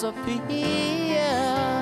disappear?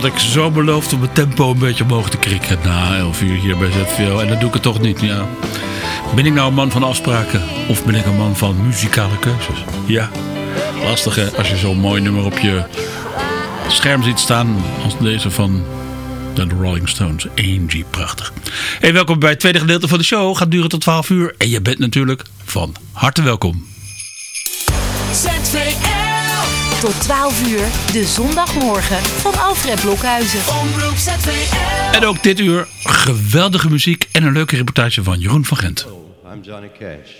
Had ik zo beloofd om het tempo een beetje omhoog te krikken na 11 uur hier bij ZVO. En dat doe ik het toch niet, ja. Ben ik nou een man van afspraken of ben ik een man van muzikale keuzes? Ja, lastig hè, als je zo'n mooi nummer op je scherm ziet staan als deze van de Rolling Stones. Angie, prachtig. Hey, welkom bij het tweede gedeelte van de show. Gaat duren tot 12 uur en je bent natuurlijk van harte welkom. ZVL. Tot 12 uur, de zondagmorgen van Alfred Blokhuizen. Omroep ZVL. En ook dit uur geweldige muziek en een leuke reportage van Jeroen van Gent. I'm Johnny Cash.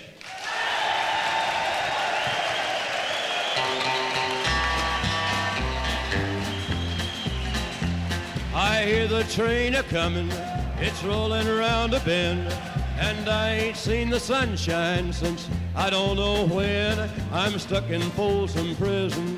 I hear the train a coming, it's rolling around a bend, and I ain't seen the sunshine since I don't know when. I'm stuck in Folsom Prison,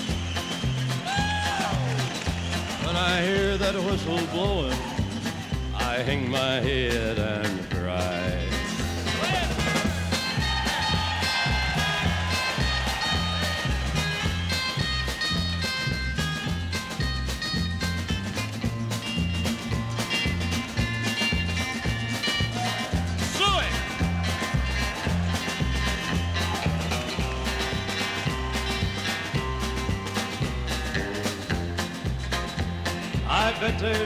That whistle blowing, I hang my head and cry.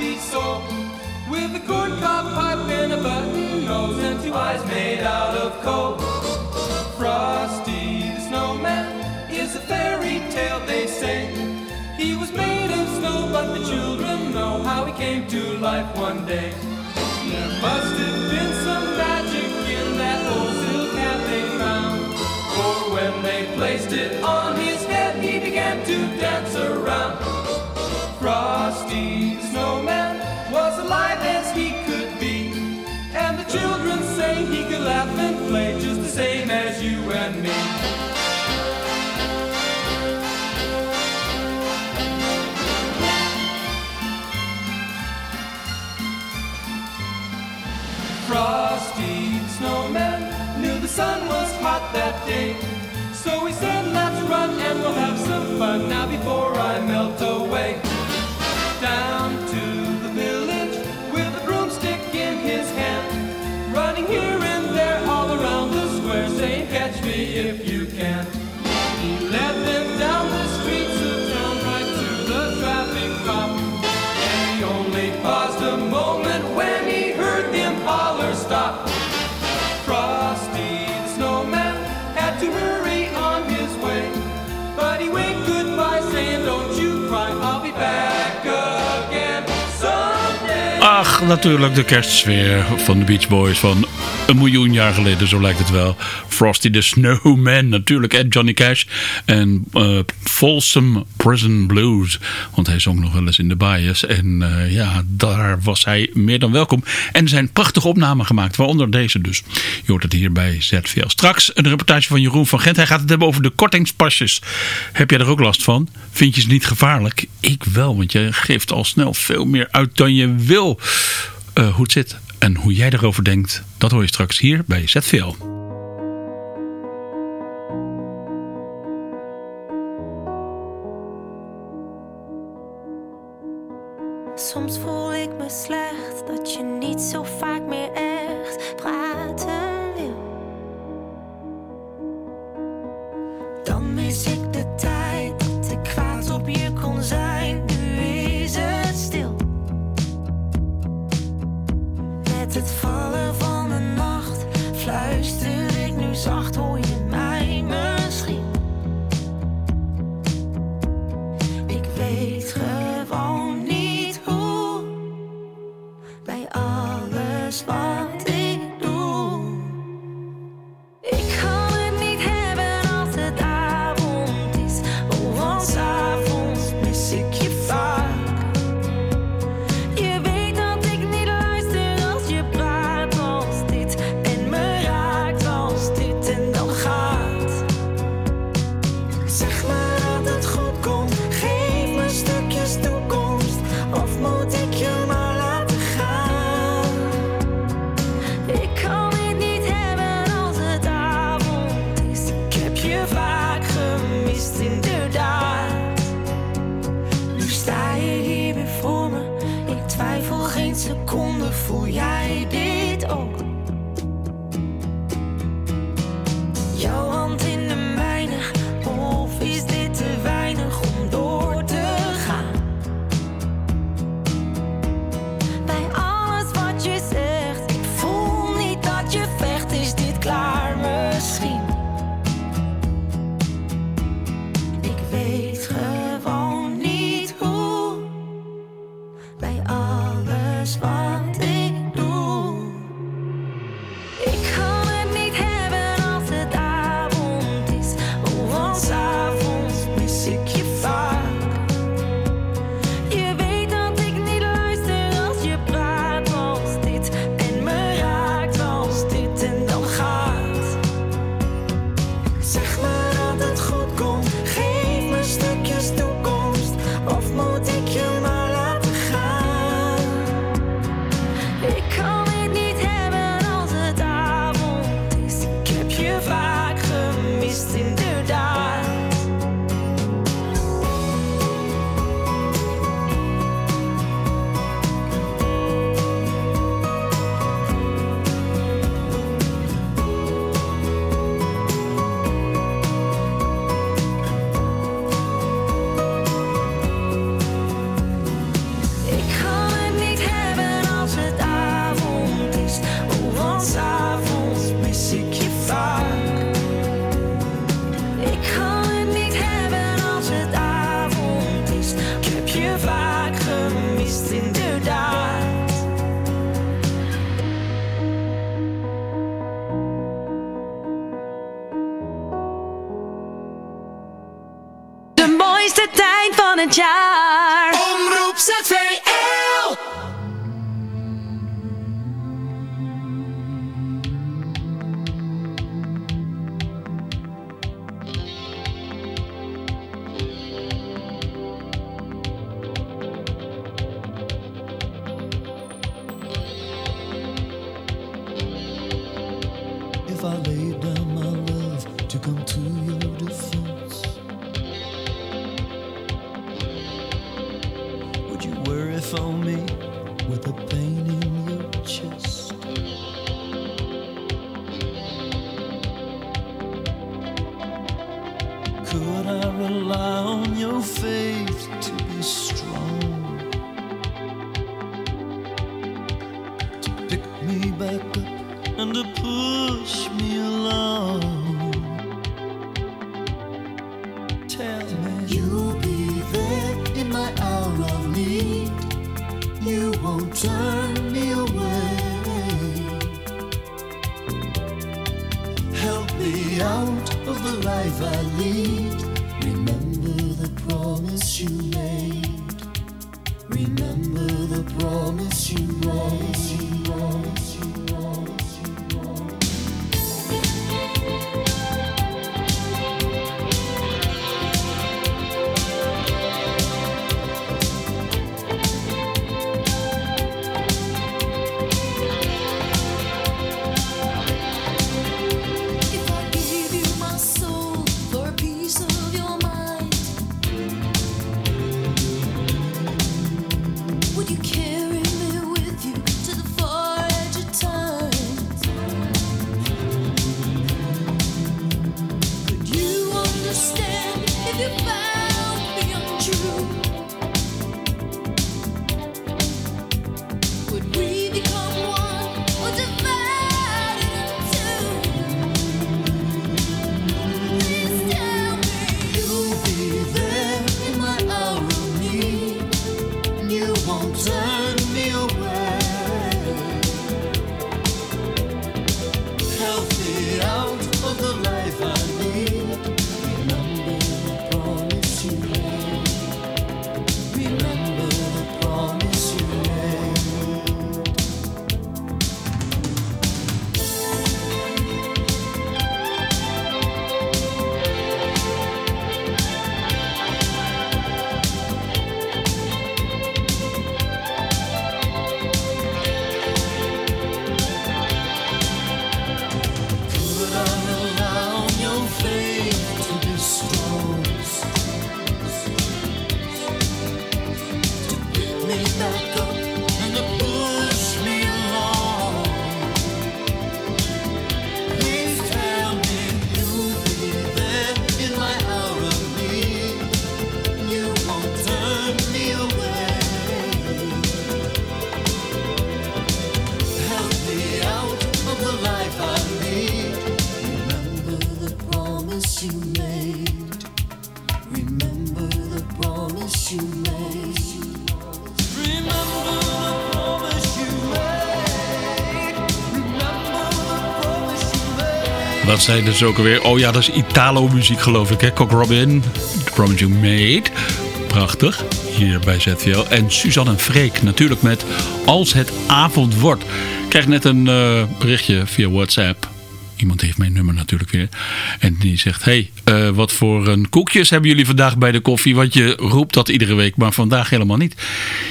Happy soul with a corncob pipe and a button nose and two eyes made out of coal. Frosty the snowman is a fairy tale they say. He was made of snow, but the children know how he came to life one day. There must have been some magic in that old silk hat they found. For when they placed it on his head, he began to dance around. Frosty snowman was alive as he could be. And the children say he could laugh and play just the same as you and me. Frosty snowman knew the sun was hot that day. So he said, let's run and we'll have some fun now before I melt away. Down natuurlijk de kerstsfeer van de Beach Boys van een miljoen jaar geleden, zo lijkt het wel. Frosty the Snowman natuurlijk, en Johnny Cash. En eh Folsom Prison Blues, want hij zong nog wel eens in de bias. En eh, ja, daar was hij meer dan welkom. En er zijn prachtige opnamen gemaakt, waaronder deze dus. Je hoort het hier bij ZVL. Straks een reportage van Jeroen van Gent. Hij gaat het hebben over de kortingspasjes. Heb jij er ook last van? Vind je ze niet gevaarlijk? Ik wel, want je geeft al snel veel meer uit dan je wil. Eh, hoe het zit en hoe jij erover denkt, dat hoor je straks hier bij ZVL. Soms voel ik me slecht dat je niet zo vaak seconde. Voel jij dit ook? Tijd van wat zei dus ook alweer? Oh ja, dat is Italo-muziek geloof ik, hè? Cock Robin, The Promise You Made. Prachtig, hier bij ZVL. En Suzanne en Freek natuurlijk met Als het avond wordt. Ik krijg net een uh, berichtje via WhatsApp iemand heeft mijn nummer natuurlijk weer. En die zegt, hey, uh, wat voor een koekjes hebben jullie vandaag bij de koffie? Want je roept dat iedere week, maar vandaag helemaal niet.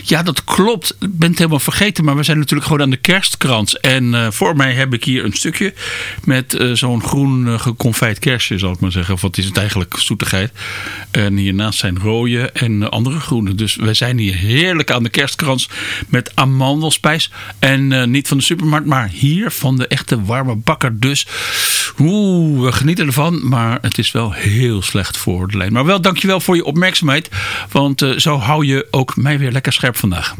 Ja, dat klopt. Ik ben het helemaal vergeten, maar we zijn natuurlijk gewoon aan de kerstkrans. En uh, voor mij heb ik hier een stukje met uh, zo'n groen geconfijt kerstje, zal ik maar zeggen. Of wat is het eigenlijk, zoetigheid. En hiernaast zijn rode en andere groene. Dus wij zijn hier heerlijk aan de kerstkrans met amandelspijs. En niet van de supermarkt, maar hier van de echte warme bakker. Dus Oeh, we genieten ervan, maar het is wel heel slecht voor de lijn. Maar wel dankjewel voor je opmerkzaamheid, want uh, zo hou je ook mij weer lekker scherp vandaag.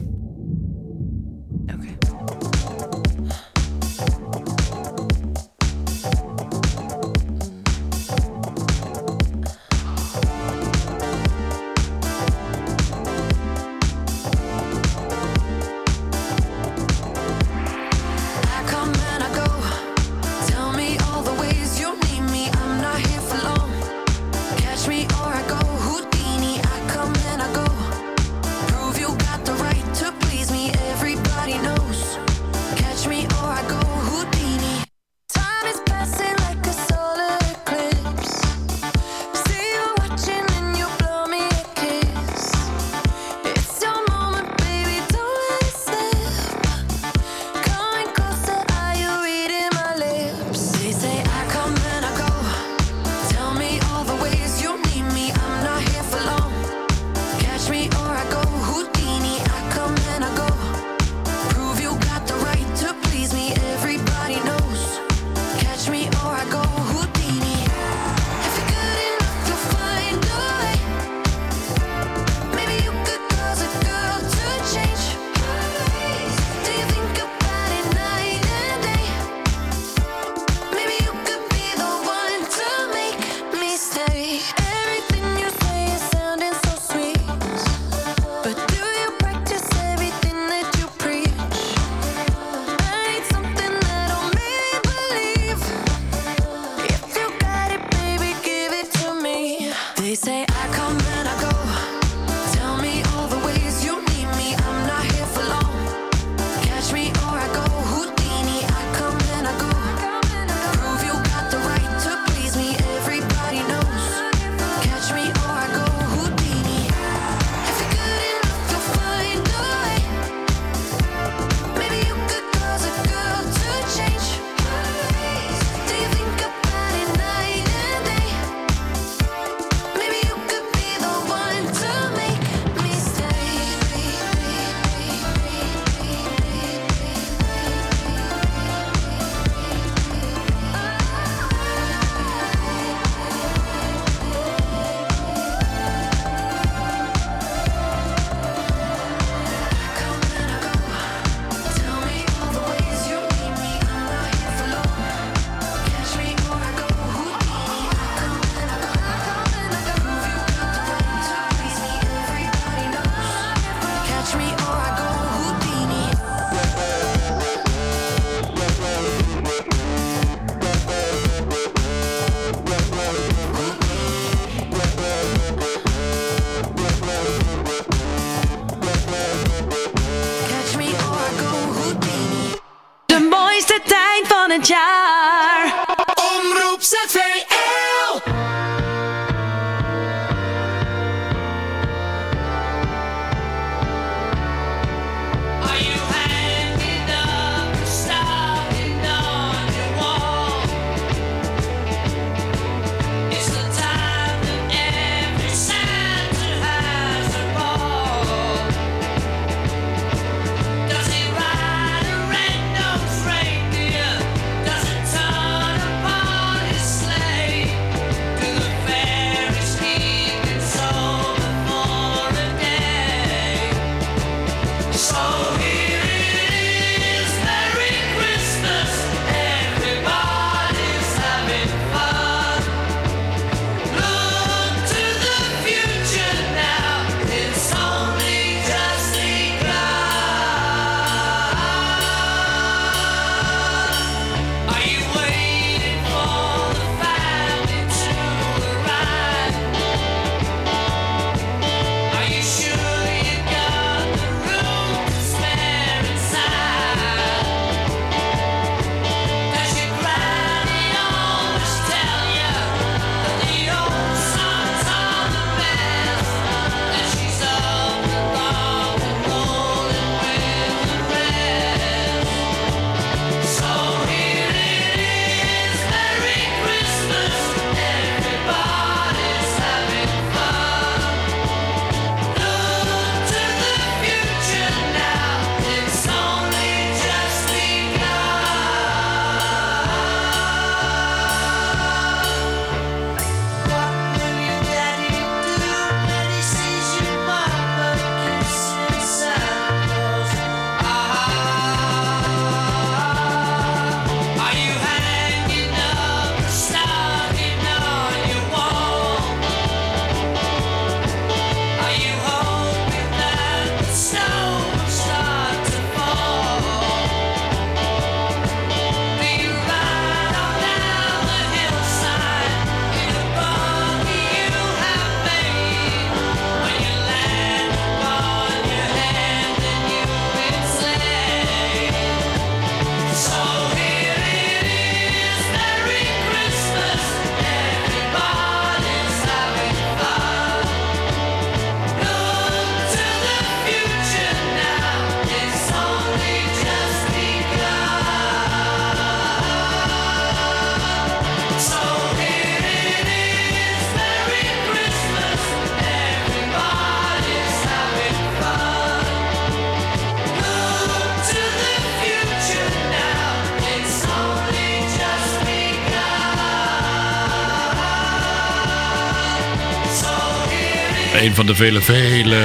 Van de vele, vele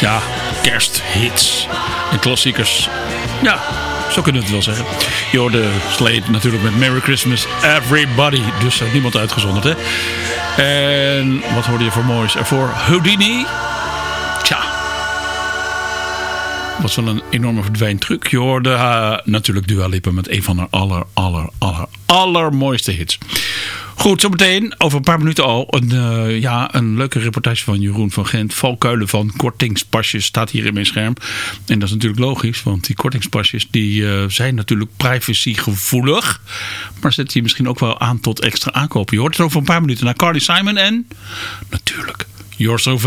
ja, kersthits en klassiekers. Ja, zo kunnen we het wel zeggen. Je Slade natuurlijk met Merry Christmas Everybody. Dus niemand uitgezonderd, hè. En wat hoorde je voor moois ervoor? Houdini. Was wel een enorme verdwijntruc. Je hoorde uh, natuurlijk Dua Lipa met een van haar aller, aller, aller, allermooiste hits. Goed, zometeen over een paar minuten al een, uh, ja, een leuke reportage van Jeroen van Gent. Valkuilen van kortingspasjes staat hier in mijn scherm. En dat is natuurlijk logisch, want die kortingspasjes die, uh, zijn natuurlijk privacygevoelig. Maar zet je misschien ook wel aan tot extra aankopen. Je hoort het over een paar minuten naar Carly Simon en natuurlijk You're So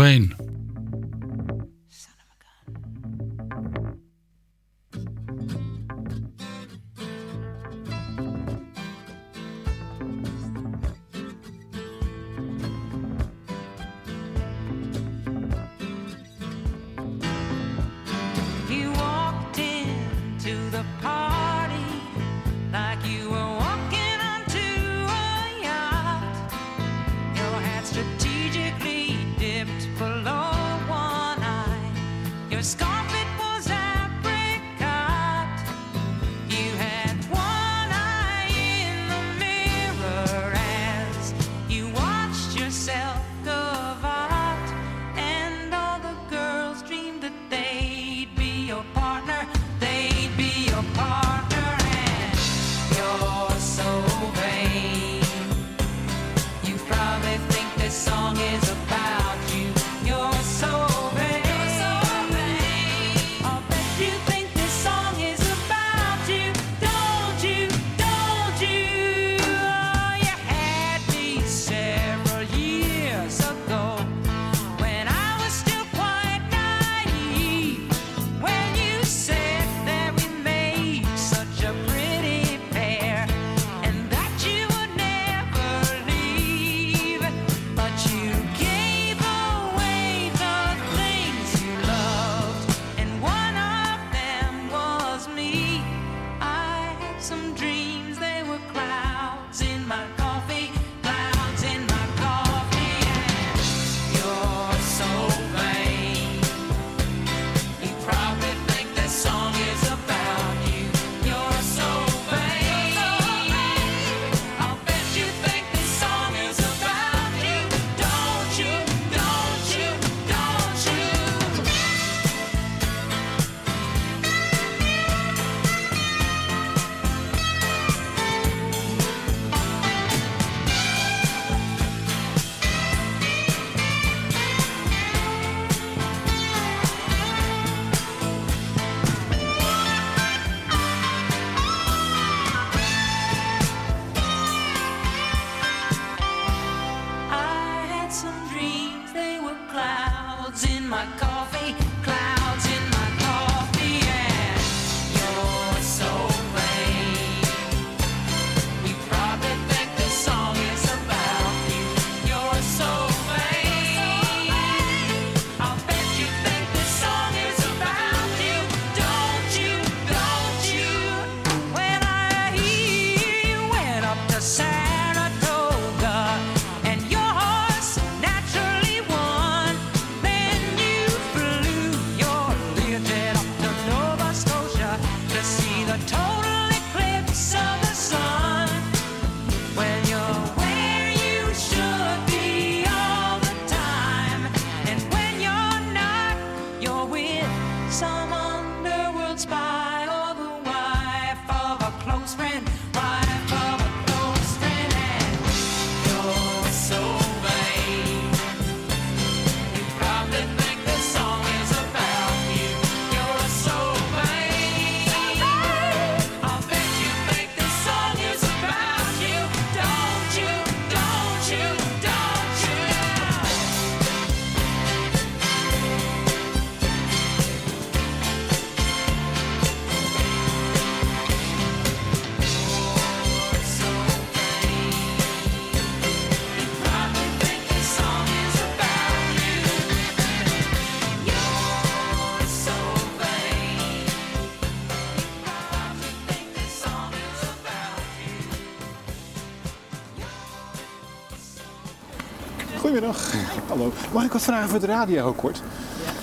Mag ik wat vragen voor de radio heel kort?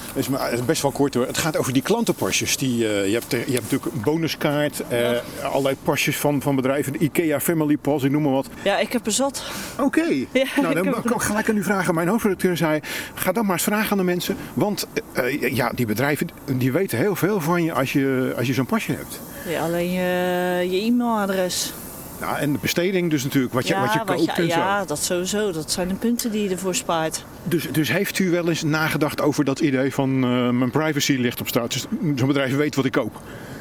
Het is, maar, best wel kort hoor. Het gaat over die klantenpasjes. Die, eh, je, hebt, je hebt natuurlijk een bonuskaart, eh, allerlei pasjes van, van bedrijven. De IKEA Family Pass, ik noem maar wat. Ja, ik heb er zat. Oké. Ja, nou, ik dan kan ik gelijk aan u vragen. Mijn hoofdredacteur zei, ga dan maar eens vragen aan de mensen. Want eh, ja, die bedrijven die weten heel veel van je als je, als je zo'n pasje hebt. Ja, alleen je, je e-mailadres. Nou, en de besteding dus natuurlijk, wat je, ja, wat je koopt en zo. ja, dat sowieso. Dat zijn de punten die je ervoor spaart. Dus, dus heeft u wel eens nagedacht over dat idee van eh, mijn privacy ligt op straat? Dus zo'n bedrijf weet wat ik koop.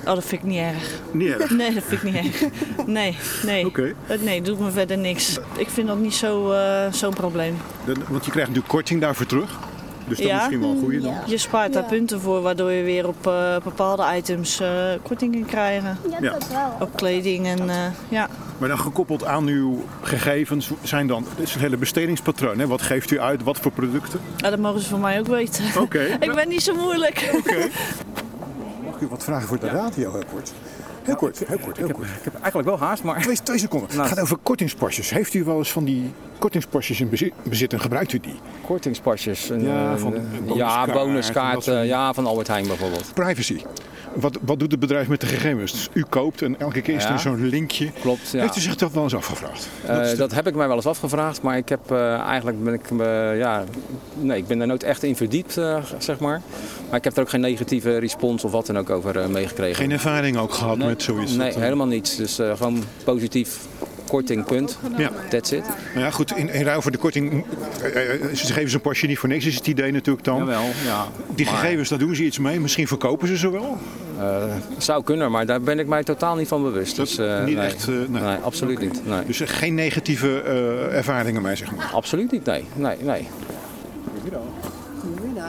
Oh, dat vind ik niet erg. Niet erg. Nee, dat vind ik niet erg. Nee, nee. Oké. Eh, Nee, doet me verder niks. Ik vind dat niet zo, eh, zo'n probleem. Dan- Want je krijgt natuurlijk korting daarvoor terug. Dus dat is Ja. misschien wel een goede dan. Je spaart daar punten voor, waardoor je weer op eh, bepaalde items eh korting kan krijgen. Ja. Op kleding en eh, ja. Maar dan gekoppeld aan uw gegevens zijn dan... Het is een hele bestedingspatroon. Hè? Wat geeft u uit? Wat voor producten? Ah, dat mogen ze van mij ook weten. Oké. ik ben niet zo moeilijk. Mag ik u wat vragen voor de radio heel kort? Heel kort, heel kort, heel kort. Ik heb eigenlijk wel haast, maar... Twee, twee seconden. Het gaat over kortingspasjes. Heeft u wel eens van die kortingspasjes in bezit, bezit en gebruikt u die? Kortingspasjes. Een, Ja, van een- ja, bonuskaart soort eh, ja, van Albert Heijn bijvoorbeeld. Privacy. Wat, wat doet het bedrijf met de gegevens? Dus u koopt en elke keer is er Ja. zo'n linkje. Klopt, ja. Heeft u zich dat wel eens afgevraagd? Eh, Dat de- dat heb ik mij wel eens afgevraagd, maar ik heb eh, eigenlijk ben ik, eh, ja, nee, ik ben daar nooit echt in verdiept, zeg maar. Maar ik heb er ook geen negatieve respons of wat dan ook over meegekregen. Geen ervaring ook gehad Nee. met zoiets? Nee, helemaal niets. Dus gewoon positief korting, punt. Ja. That's it. Nou ja, goed, in, in ruil voor de korting, eh, eh, ze geven ze een pasje niet voor niks, is het idee natuurlijk dan. Jawel, ja. Die Maar, gegevens, daar doen ze iets mee. Misschien verkopen ze ze wel. eh, zou kunnen, maar daar ben ik mij totaal niet van bewust. Dat Dus, eh, niet nee. echt, eh, nee. nee. absoluut niet. Nee. Dus er geen negatieve eh, ervaringen mee, zeg maar. Absoluut niet, nee. nee, nee.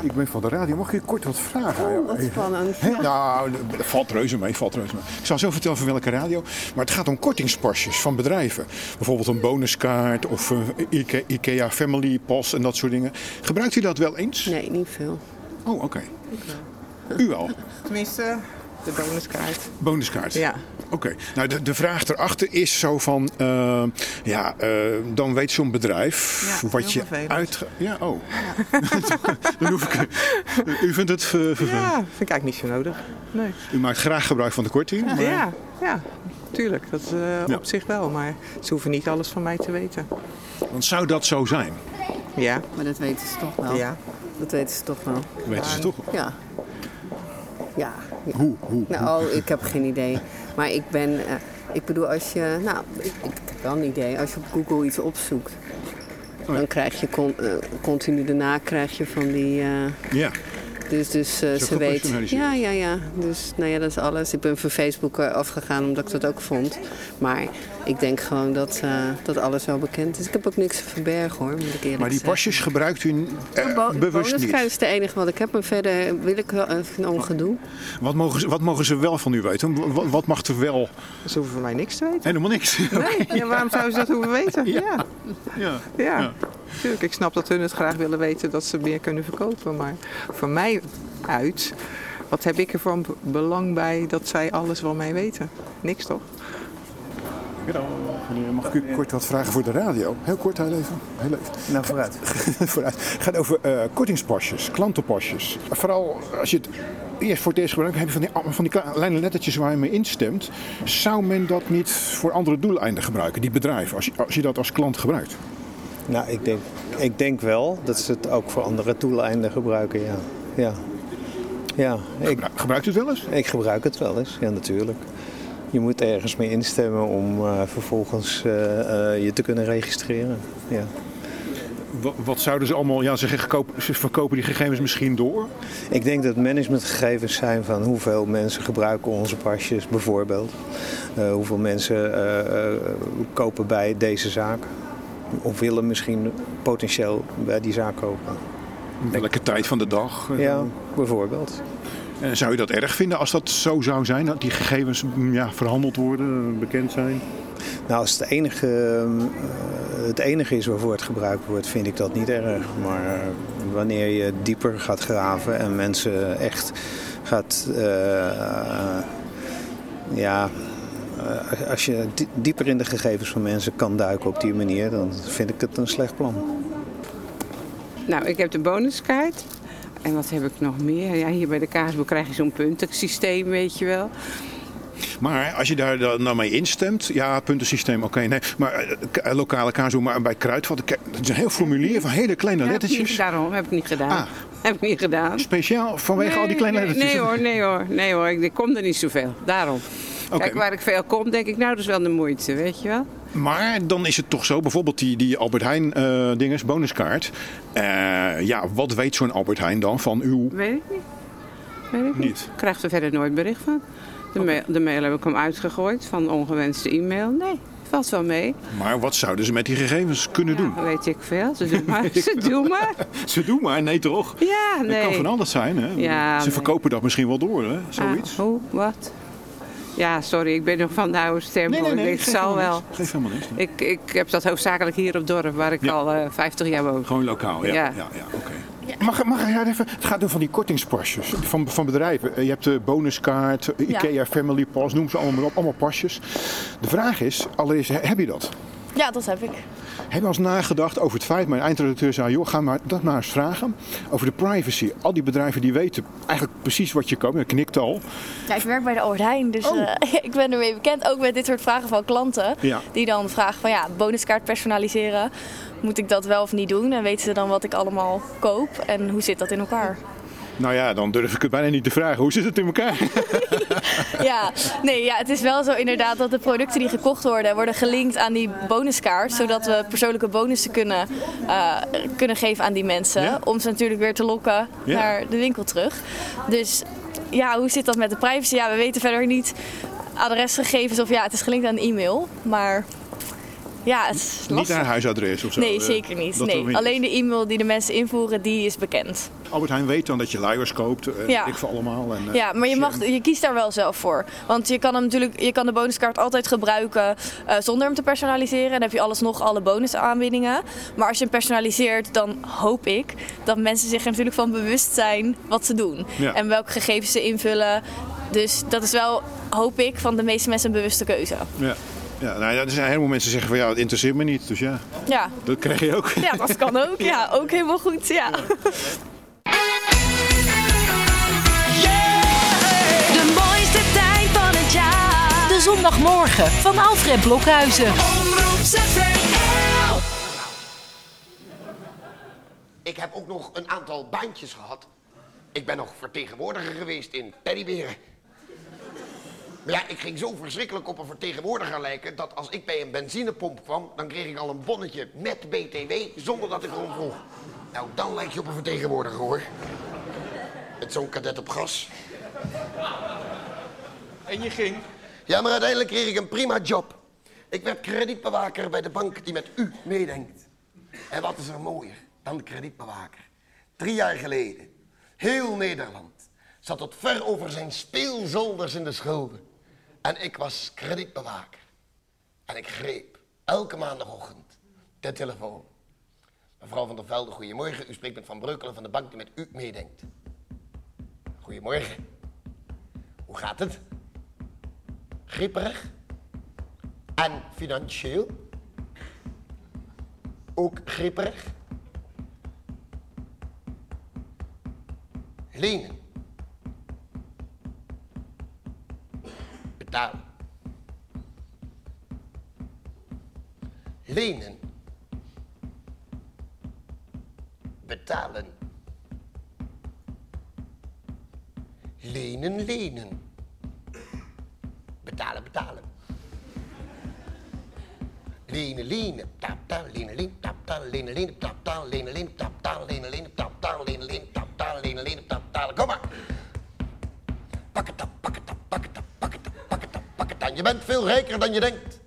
Ik ben van de radio. Mag ik je kort wat vragen? Oh, wat spannend. Nou, dat valt reuze mee, valt reuze mee. Ik zal zo vertellen van welke radio. Maar het gaat om kortingspasjes van bedrijven. Bijvoorbeeld een bonuskaart of een Ike- IKEA Family Pass en dat soort dingen. Gebruikt u dat wel eens? Nee, niet veel. Oh, oké. U wel? Tenminste, de bonuskaart. Bonuskaart? Ja. Oké. Nou, de, de vraag erachter is zo van... eh, ja, eh, dan weet zo'n bedrijf Ja, wat je vervelend. uit... Ja, oh. dan hoef ik... U vindt het eh, vervelend? Ja, vind ik eigenlijk niet zo nodig. Nee. U maakt graag gebruik van de korting, maar... Ja, ja, tuurlijk. Dat eh, Ja. op zich wel. Maar ze hoeven niet alles van mij te weten. Want zou dat zo zijn? Ja. Maar dat weten ze toch wel. Ja. Dat weten ze toch wel. Weten ze toch wel? Ja. Ja. ja. Hoe? Hoe? Nou, oh, ik heb geen idee. Maar ik ben, eh, ik bedoel, als je, nou, ik, ik heb wel een idee. Als je op Google iets opzoekt, dan krijg je con- eh, continu daarna krijg je van die. eh, Ja. dus dus ze weet. Ja, ja, ja. Dus nou ja, dat is alles. Ik ben van Facebook afgegaan omdat ik dat ook vond. Maar ik denk gewoon dat, eh, dat alles wel bekend is. Ik heb ook niks te verbergen hoor, moet ik eerlijk Maar die zeggen. pasjes gebruikt u eh, Bo- bewust niet? is het enige wat ik heb. En verder wil ik wel een ongedoe. Wat mogen, ze, wat mogen ze wel van u weten? Wat, wat mag er wel? Ze hoeven van mij niks te weten. Helemaal niks. Nee, ja, waarom zouden ze dat hoeven weten? Ja. Ja. Ja. Ja. Tuurlijk, ik snap dat hun het graag willen weten dat ze meer kunnen verkopen. Maar voor mij uit, wat heb ik er van belang bij dat zij alles van mij weten? Niks toch? Mag ik u kort wat vragen voor de radio? Heel kort, heel even. Heel even. Nou, vooruit. vooruit. Het gaat over eh, kortingspasjes, klantenpasjes. Vooral als je het eerst voor het eerst gebruikt, heb je van die, van die kleine lettertjes waar je mee instemt. Zou men dat niet voor andere doeleinden gebruiken, die bedrijven, als je, als je dat als klant gebruikt? Nou, ik denk, ik denk wel dat ze het ook voor andere doeleinden gebruiken, ja. Ja, ja ik, Gebruikt u het wel eens? ik gebruik het wel eens, ja natuurlijk. Je moet ergens mee instemmen om eh, vervolgens eh, eh, je te kunnen registreren. Ja. Wat, wat zouden ze allemaal, ja, ze, koop- ze verkopen die gegevens misschien door? Ik denk dat managementgegevens zijn van hoeveel mensen gebruiken onze pasjes bijvoorbeeld. Eh, hoeveel mensen eh, eh, kopen bij deze zaak. Of willen misschien potentieel bij die zaak kopen. Welke tijd van de dag? Ja, bijvoorbeeld. En zou je dat erg vinden als dat zo zou zijn? Dat die gegevens mm, ja, verhandeld worden, bekend zijn? Nou, als het enige, eh, het enige is waarvoor het gebruikt wordt, vind ik dat niet erg. Maar eh, wanneer je dieper gaat graven en mensen echt gaat. eh, ja, eh, als je di- dieper in de gegevens van mensen kan duiken op die manier, dan vind ik het een slecht plan. Nou, ik heb de bonuskaart. En wat heb ik nog meer? Ja, hier bij de kaasboek krijg je zo'n puntensysteem, weet je wel. Maar als je daar dan nou mee instemt, ja, puntensysteem, oké, nee. Maar eh, lokale kaasboer, maar bij kruidvat, dat is een heel formulier van hele kleine Ja, lettertjes. niet- daarom heb ik niet gedaan. Ah. Heb ik niet gedaan. Speciaal vanwege Nee, al die kleine nee, lettertjes? Nee hoor, nee hoor, nee hoor. Ik, ik kom er niet zoveel. Daarom. Kijk, waar ik veel kom, denk ik, nou, dat is wel de moeite, weet je wel. Maar dan is het toch zo, bijvoorbeeld die, die Albert Heijn eh dinges, bonuskaart. Eh, ja, wat weet zo'n Albert Heijn dan van uw... Weet ik niet. Weet ik niet. Niet. Ik krijg er verder nooit bericht van. De, mail, de mail heb ik hem uitgegooid van ongewenste e-mail. Nee, valt wel mee. Maar wat zouden ze met die gegevens kunnen doen? Dat weet ik veel. Ze doen maar. Ze doen maar. Ze doen maar, nee toch? Ja, nee. Het kan van alles zijn, hè? Ja, ze nee. verkopen dat misschien wel door, hè? Zoiets. Ah, hoe? Wat? Ja, sorry, ik ben nog van de oude stem. Nee, nee, Ik zal wel. niks. Geeft helemaal niks. nee. Ik, ik heb dat hoofdzakelijk hier op dorp, waar ik Ja. al eh 50 jaar woon. Gewoon lokaal, ja. Ja. ja. ja, oké. Mag, mag ik even, het gaat om van die kortingspasjes van, van bedrijven. Eh, Je hebt de bonuskaart, eh, Ja. IKEA Family Pass, noem ze allemaal maar op, allemaal pasjes. De vraag is, allereerst, he- heb je dat? Ja, dat heb ik. Heb je al eens nagedacht over het feit, mijn eindredacteur zei, joh, ga maar dat maar eens vragen. Over de privacy. Al die bedrijven die weten eigenlijk precies wat je koopt. Dat knikt al. Ja, ik werk bij de Albert Heijn, dus Oh. eh, ik ben ermee bekend. Ook met dit soort vragen van klanten. Ja. Die dan vragen van ja, bonuskaart personaliseren. Moet ik dat wel of niet doen? En weten ze dan wat ik allemaal koop? En hoe zit dat in elkaar? Nou ja, dan durf ik het bijna niet te vragen. Hoe zit het in elkaar? Ja, nee, ja, het is wel zo inderdaad dat de producten die gekocht worden, worden gelinkt aan die bonuskaart. Zodat we persoonlijke bonussen kunnen, eh, kunnen geven aan die mensen. Ja. Om ze natuurlijk weer te lokken Ja. naar de winkel terug. Dus ja, hoe zit dat met de privacy? Ja, we weten verder niet adresgegevens of ja, het is gelinkt aan een e-mail. Maar ja, het is lastig. niet naar huisadres of zo. Nee, eh, zeker niet. dat Nee, alleen de e-mail die de mensen invoeren, die is bekend. Albert Heijn weet dan dat je luiers koopt. eh, Ja. Ik voor allemaal. En, eh, Ja, maar je, mag, je kiest daar wel zelf voor. Want je kan, hem natuurlijk, je kan de bonuskaart altijd gebruiken zonder hem te personaliseren. Dan heb je alles nog alle bonusaanbiedingen. Maar als je hem personaliseert, dan hoop ik dat mensen zich er natuurlijk van bewust zijn wat ze doen. Ja. En welke gegevens ze invullen. Dus dat is wel, hoop ik, van de meeste mensen een bewuste keuze. Ja. Ja, nou ja, er zijn helemaal mensen die zeggen van ja, het interesseert me niet. Dus ja, Ja, dat krijg je ook. ja dat kan ook. Ja, ook helemaal goed. Ja. De mooiste tijd van het jaar. De zondagmorgen van Alfred Blokhuizen. Ik heb ook nog een aantal baantjes gehad. Ik ben nog vertegenwoordiger geweest in teddyberen. Maar ja, ik ging zo verschrikkelijk op een vertegenwoordiger lijken... dat als ik bij een benzinepomp kwam... dan kreeg ik al een bonnetje met BTW zonder dat ik erom vroeg. Nou, dan lijk je op een vertegenwoordiger, hoor. Met zo'n kadet op gas. En je ging? Ja, maar uiteindelijk kreeg ik een prima job. Ik werd kredietbewaker bij de bank die met u meedenkt. En wat is er mooier dan de kredietbewaker? Drie jaar geleden, heel Nederland zat tot ver over zijn speelzolders in de schulden. En ik was kredietbewaker. En ik greep elke maandagochtend de telefoon. Mevrouw van der Velde, goedemorgen. U spreekt met Van Breukelen van de bank die met u meedenkt. Goedemorgen. Hoe gaat het? gripperig en financieel. Ook gripperig. Lenen. Betalen. Lenen. Betalen. Lenen, lenen. Betalen, betalen. Lenen, lenen, tap, tap, lenen, lenen, tap, tap, lenen, lenen, tap, tap, lenen, lenen, tap, tap, lenen, lenen, tap, tap, lenen, lenen, tap, tap, lenen, lenen, tap, tap. Kom maar. Het pak het. Je bent veel rijker dan je denkt.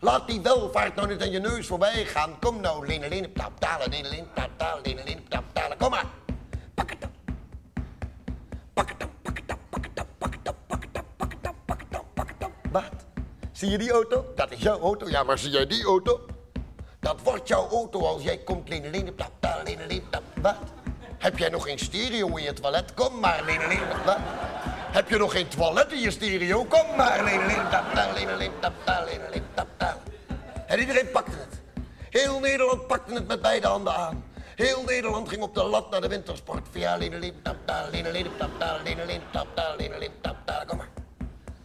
Laat die welvaart nou niet aan je neus voorbij gaan. Kom nou, lenen, lenen, tap, tap, lenen, lenen, tap, tap, lenen, lenen, tap, tap. Kom maar. Wat? Zie je die auto? Dat is jouw auto. Ja, maar zie jij die auto? Dat wordt jouw auto als jij komt lenen, lenen, tap, tap. Wat? Heb jij nog geen stereo in je toilet? Kom maar, lenen, wat? Heb je nog geen toilet in je stereo? Kom maar. En iedereen pakte het. Heel Nederland pakte het met beide handen aan. Heel Nederland ging op de lat naar de wintersport. Via. En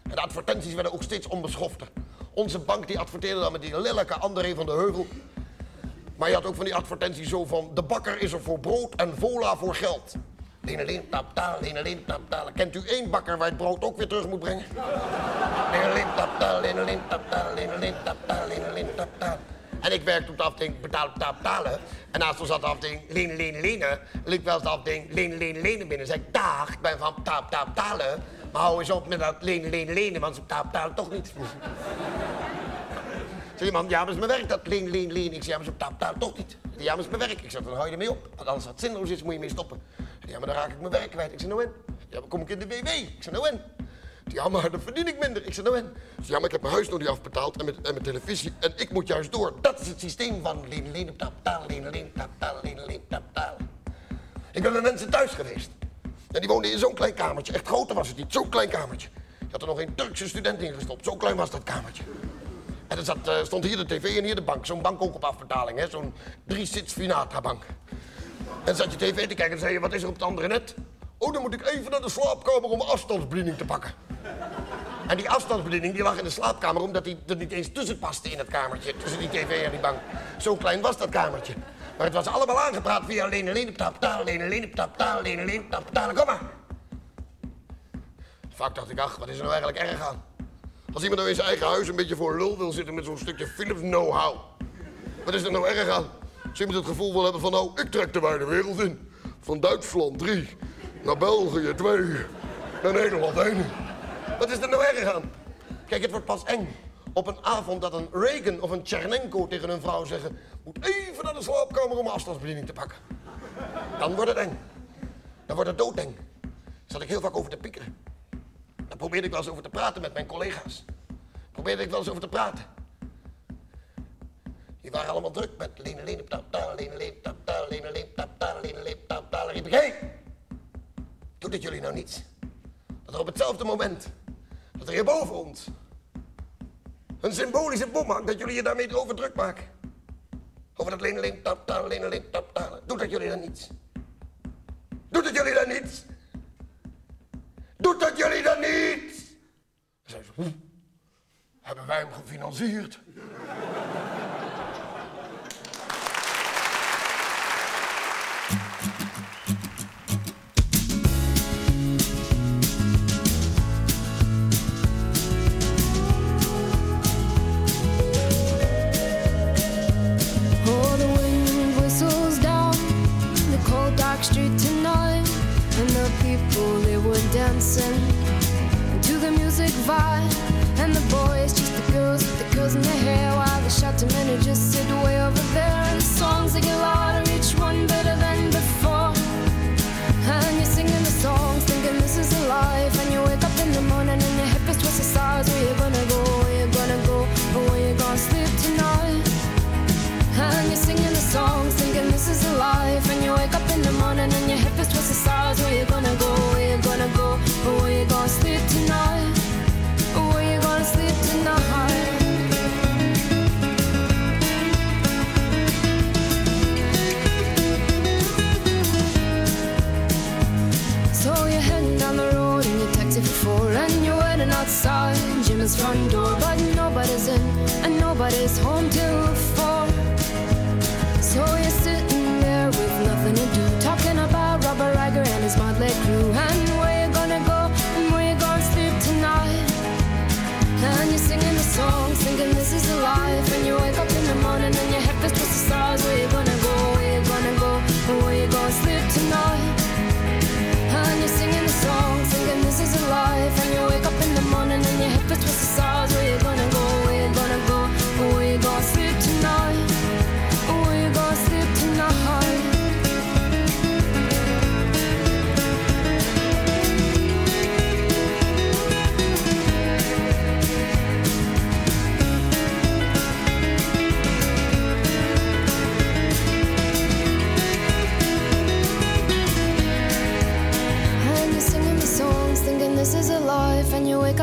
de advertenties werden ook steeds onbeschofter. Onze bank die adverteerde dan met die lelijke André van de Heuvel. Maar je had ook van die advertenties zo van... de bakker is er voor brood en vola voor geld. Leneleen, tapta, Leneleen, tapta. Kent u één bakker waar het brood ook weer terug moet brengen? Leneleen, tapta, Leneleen, tapta, Leneleen, tapta, Leneleen, tapta. En ik werkte op de afdeling betalen, betalen, betalen. En naast ons zat de afdeling lenen, lenen, lenen. Liep wel eens de lenen, lenen binnen. Zeg ik, dag, ik ben van betalen, betalen, betalen. Maar hou eens op met dat lenen, lenen, lenen, want ze betalen, betalen toch niet. Zeg iemand, ja, maar is mijn werk dat leen. Ik zeg, ja, maar ze betalen, betalen toch niet. Ja, maar is mijn werk. Ik zeg, dan hou je ermee op. Want alles wat zinloos is, moet je mee stoppen. Ja, maar dan raak ik mijn werk kwijt. Ik zeg, nou in. Ja, maar kom ik in de WW. Ik zeg, nou in. Ja, maar dan verdien ik minder. Ik zeg, nou in. Ja, maar ik heb mijn huis nog niet afbetaald en en mijn televisie. En ik moet juist door. Dat is het systeem van betalen, betalen, lenen, lenen, betalen, betalen, lenen, lenen, betalen, betalen. Ik ben bij mensen thuis geweest. En die woonden in zo'n klein kamertje. Echt groter was het niet. Zo'n klein kamertje. Je had er nog een Turkse student in gestopt. Zo klein was dat kamertje. En er zat, stond hier de tv en hier de bank. Zo'n bank ook op afbetaling, hè. Zo'n drie-sits Finata bank. En zat je tv te kijken en zei je, wat is er op het andere net? Oh, dan moet ik even naar de slaapkamer om afstandsbediening te pakken. En die afstandsbediening die lag in de slaapkamer omdat die er niet eens tussen paste in het kamertje. Tussen die tv en die bank. Zo klein was dat kamertje. Maar het was allemaal aangepraat via lenen, lenen, betalen, betalen, lenen, lenen, betalen, betalen, lenen, lenen, betalen, betalen. Kom maar. Vaak dacht ik, ach, wat is er nou eigenlijk erg aan? Als iemand nou in zijn eigen huis een beetje voor lul wil zitten met zo'n stukje Philips know-how. Wat is er nou erg aan? Als iemand het gevoel wil hebben van, nou, ik trek de wijde wereld in. Van Duitsland drie, naar België twee, naar Nederland één. Wat is er nou erg aan? Kijk, het wordt pas eng. Op een avond dat een Reagan of een Tchernenko tegen een vrouw zeggen... moet even naar de slaapkamer om afstandsbediening te pakken. Dan wordt het eng. Dan wordt het doodeng. Daar zat ik heel vaak over te piekeren. Daar probeerde ik wel eens over te praten met mijn collega's. Probeerde ik wel eens over te praten. Die waren allemaal druk met lenen, lenen, tap, tap, lenen, lenen, tap, tap, lenen, lenen, tap, tap, riep ik, hé, doet het jullie nou niets? Dat er op hetzelfde moment, dat er hier boven ons een symbolische bom hangt, dat jullie je daarmee erover druk maken. Over dat lenen, lenen, tap, tap, lenen, lenen, tap. Doet dat jullie dan niets? Doet het jullie dan niets? Doet dat jullie dan niet? Dan zei ze, "Hm, hebben wij hem gefinancierd?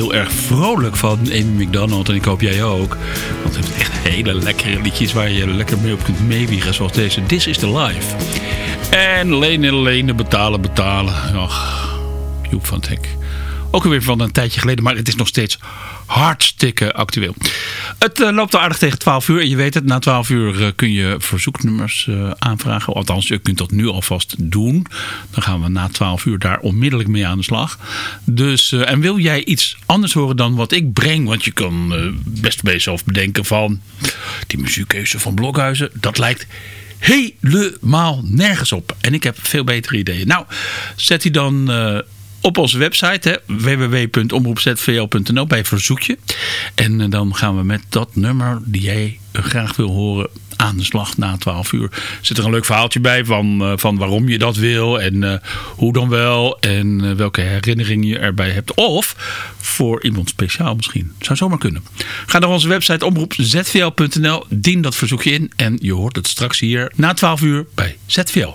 Heel erg vrolijk van Amy McDonald en ik hoop jij ook. Want het heeft echt hele lekkere liedjes waar je lekker mee op kunt meewiegen. Zoals deze This is the Life. En lenen, lenen, betalen, betalen. Ach, Joep van Hek. Ook alweer van een tijdje geleden, maar het is nog steeds hartstikke actueel. Het eh, loopt al aardig tegen 12 uur. En je weet het, na 12 uur eh, kun je verzoeknummers eh, aanvragen. Althans, je kunt dat nu alvast doen. Dan gaan we na 12 uur daar onmiddellijk mee aan de slag. Dus, en wil jij iets anders horen dan wat ik breng? Want je kan best bij jezelf bedenken van... Die muziekkeuze van Blokhuizen, dat lijkt helemaal nergens op. En ik heb veel betere ideeën. Nou, zet die dan... op onze website www.omroepzvl.nl bij verzoekje. En eh, dan gaan we met dat nummer die jij graag wil horen aan de slag na 12 uur. Zit er een leuk verhaaltje bij van, eh, van waarom je dat wil en eh, hoe dan wel en welke herinneringen je erbij hebt. Of voor iemand speciaal misschien. Zou zomaar kunnen. Ga naar onze website omroepzvl.nl, dien dat verzoekje in en je hoort het straks hier na 12 uur bij ZVL.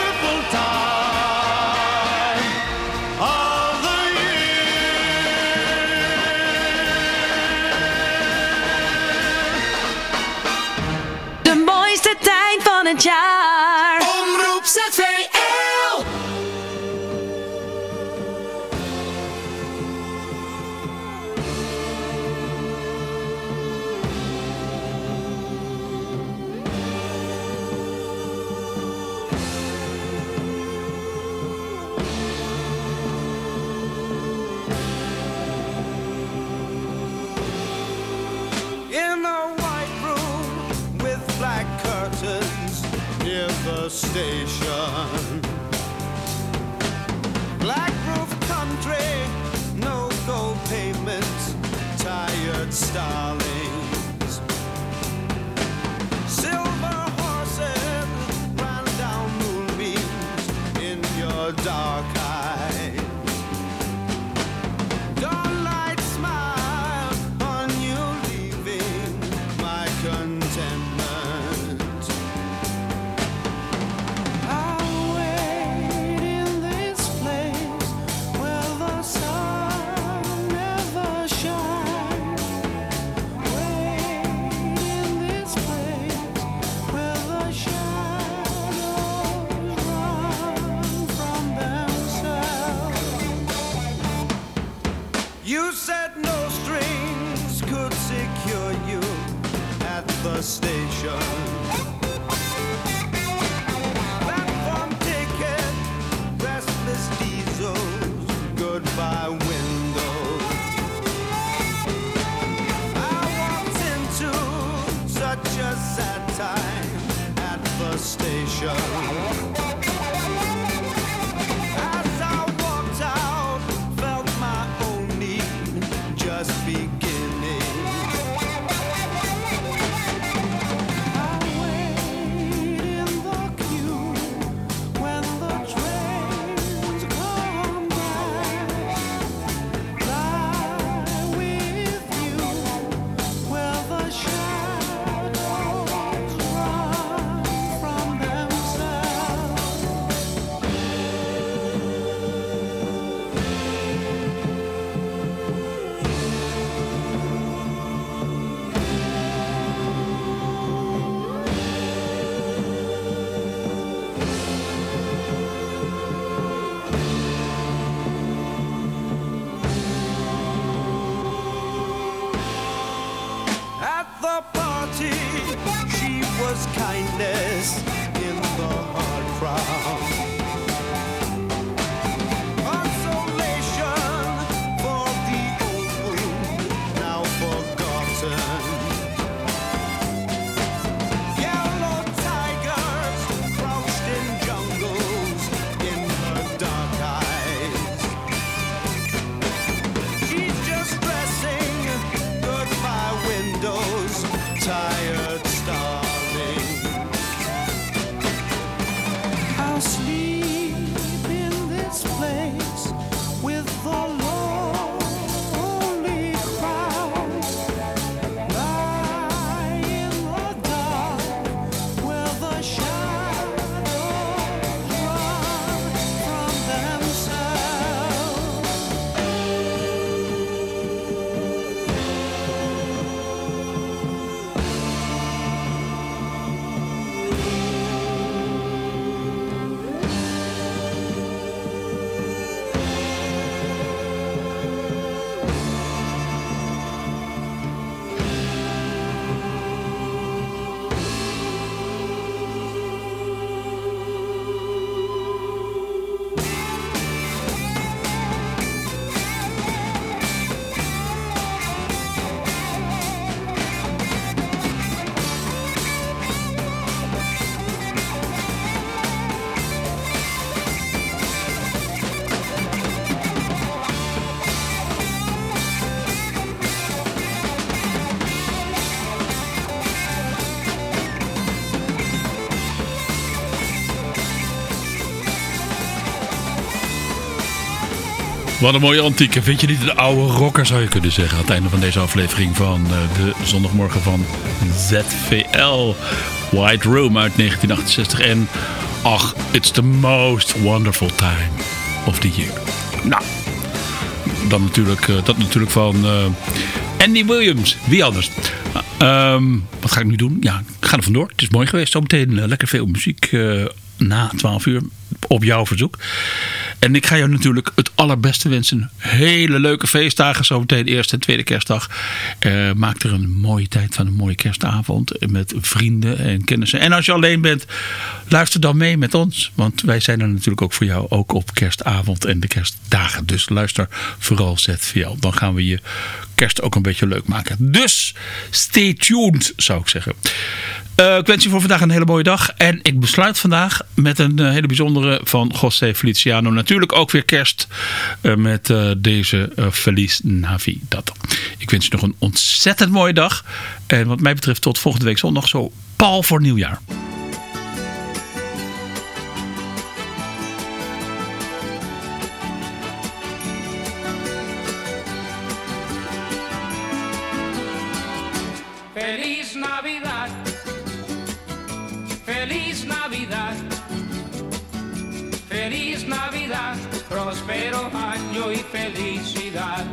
station. Black roof country, no gold pavements, tired starlings. The Wat een mooie antieke. Vind je niet een oude rocker zou je kunnen zeggen. Aan het einde van deze aflevering van eh, de zondagmorgen van ZVL. White Room uit 1968. En ach, it's the most wonderful time of the year. Nou, dan natuurlijk, eh, dat natuurlijk van eh, Andy Williams. Wie anders? Ehm, wat ga ik nu doen? Ja, ik ga er vandoor. Het is mooi geweest. Zometeen eh, lekker veel muziek na 12 uur op jouw verzoek. En ik ga jou natuurlijk het allerbeste wensen. Hele leuke feestdagen. Zometeen eerste en tweede kerstdag. Eh, maak er een mooie tijd van. Een mooie kerstavond. Met vrienden en kennissen. En als je alleen bent. Luister dan mee met ons. Want wij zijn er natuurlijk ook voor jou. Ook op kerstavond en de kerstdagen. Dus luister vooral ZVL. Dan gaan we je kerst ook een beetje leuk maken. Dus stay tuned zou ik zeggen. Eh, ik wens je voor vandaag een hele mooie dag. En ik besluit vandaag met een eh, hele bijzondere van José Feliciano. Natuurlijk ook weer kerst eh, met deze Feliz Navidad. Ik wens je nog een ontzettend mooie dag. En wat mij betreft tot volgende week zondag zo pal voor nieuwjaar. Próspero año y felicidad.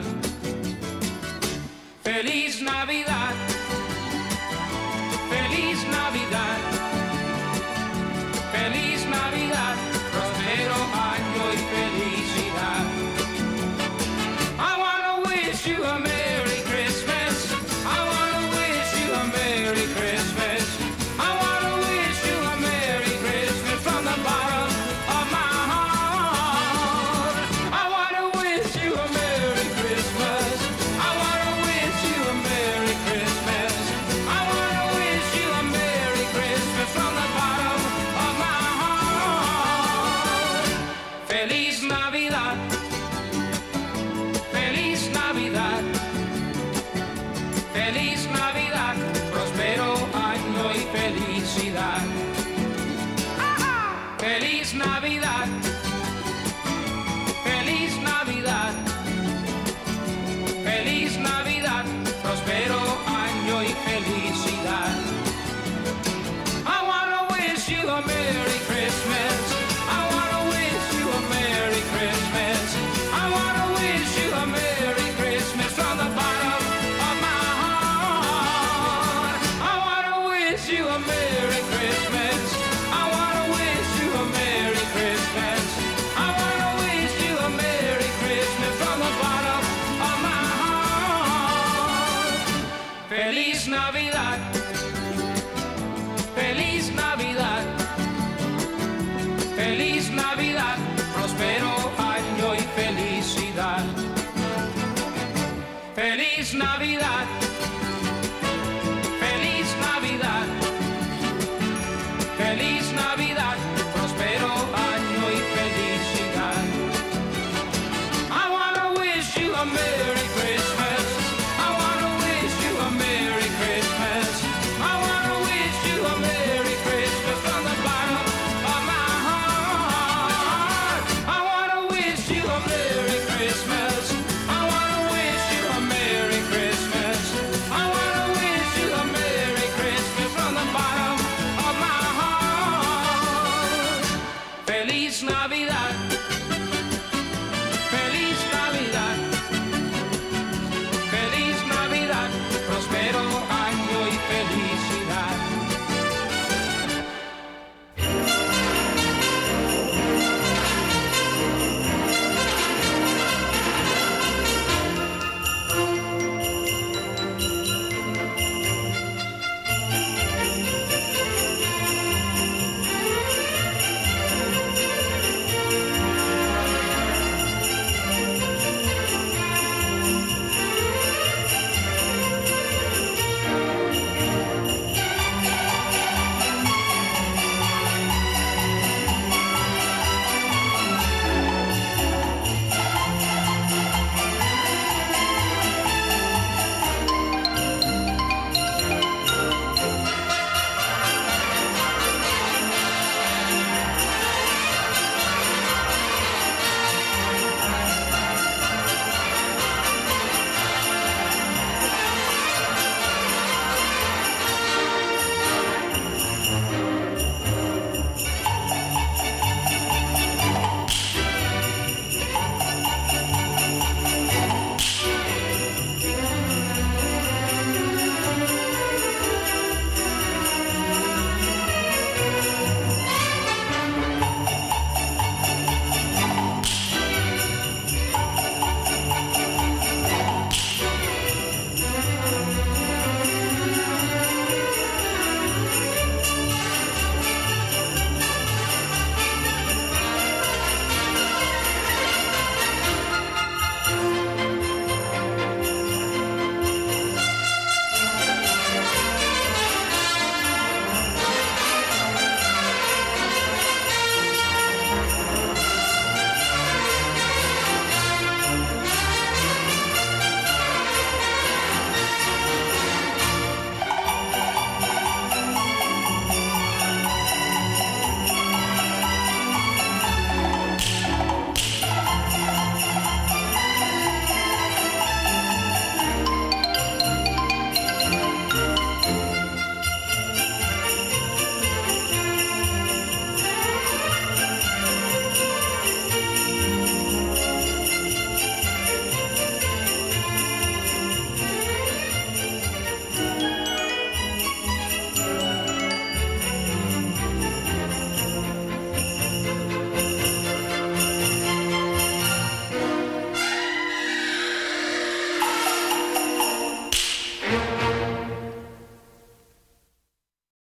Feliz Navidad,